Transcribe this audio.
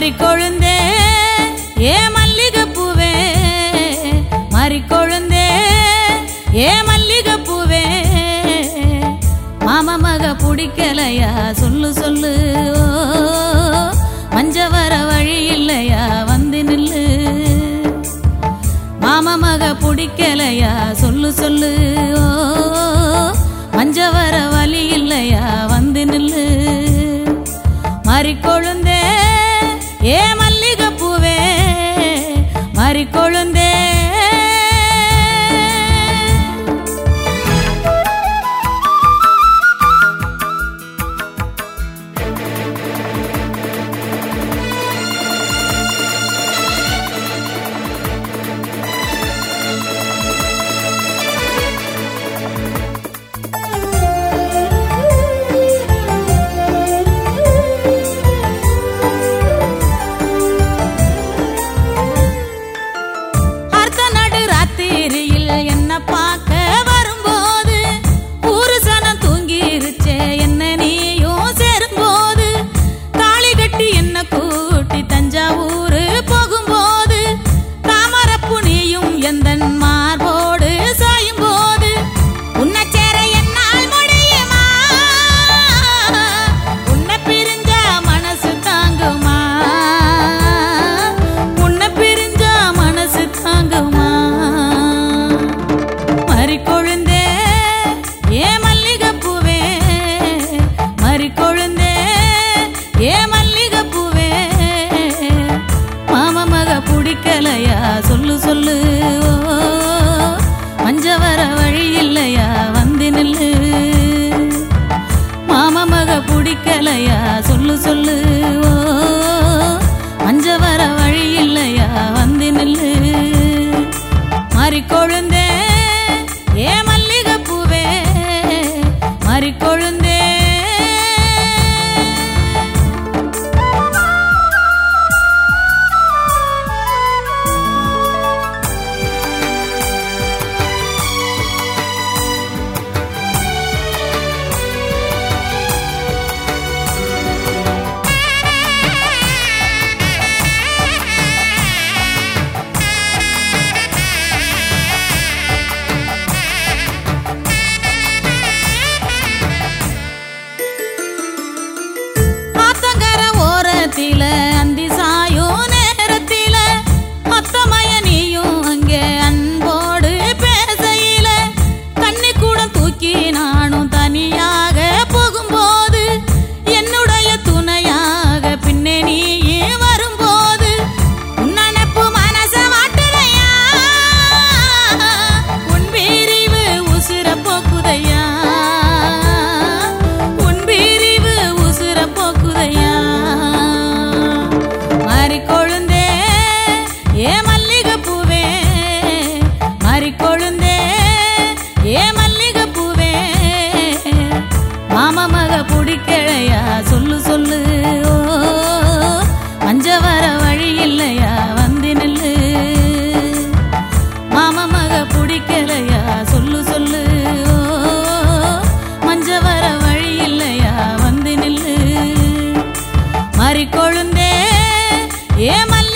மறிக்கொழுந்தே ஏ மல்லிகைப்பூவே? மறிக்கொழுந்தே ஏ மல்லிகப்பூவே? மாமா மக பிடிக்கலையா? சொல்லு சொல்லு. மஞ்ச வர வழி இல்லையா? வந்து நில்லு. மாம மக பிடிக்கலையா? சொல்லு சொல்லு. என்ன பார்க்க பிடிக்கலையா? சொல்லு சொல்லு. மஞ்ச வர வழி இல்லையா? வந்து நில்லு. மாமமக பிடிக்கலையா? சொல்லு சொல்லு. மஞ்ச வர வழி இல்லையா? வந்து நில்லு. மாறி கொழுந்தே ஏமா ఏమల్